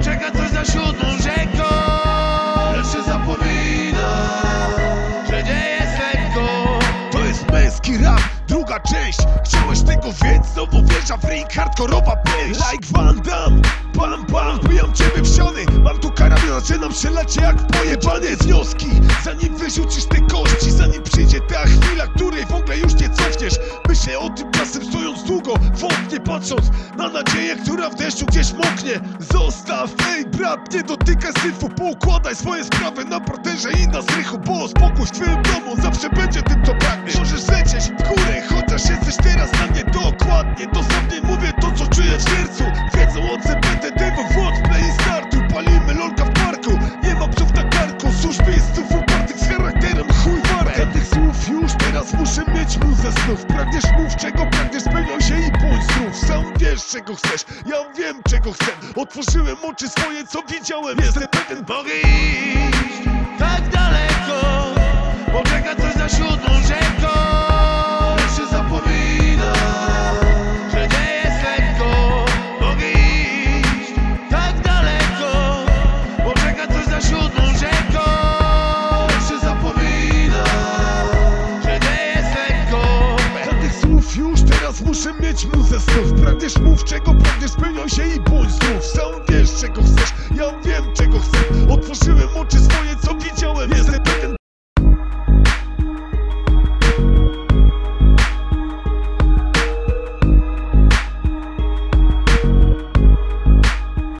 Ucieka coś za siódmą rzeką. Lecz się zapomina Że nie jest lekko. To jest męski rap Druga część. Chciałeś tego więc Znowu wjeżdża w ring Hardkorowa pęść Like Van Damme Bam bam Wbijam ciebie w siany Mam tu karabin Zaczynam strzelać jak pojebane wnioski Zanim wyrzucisz te kości Zanim przyjdzie ta chwila Której w ogóle już nie cofniesz. Myślę o tym czasem patrząc na nadzieję, która w deszczu gdzieś moknie. Zostaw, ej brat, nie dotykaj syfu Poukładaj swoje sprawy na parterze i na strychu Bo spokój w twoim domu zawsze będzie tym, co pragniesz. Możesz lecieć w górę, chociaż jesteś teraz na mnie. Dokładnie Dosłownie mówię to, co czuję w sercu. Wiedzą o CBTD, w play i startu Palimy lolka w parku, nie ma psów na karku. Służ miejsców upartych z charakterem chuj warte Tych słów już teraz muszę mieć muzę snów Pragniesz mów czego wiesz czego chcesz, ja wiem czego chcę. Otworzyłem oczy swoje, co widziałem. Jestem pewien, iść tak daleko. Poczeka coś muszę mieć muzę snów Pragniesz mów czego pragniesz, spełniał się i bądź zdrów Sam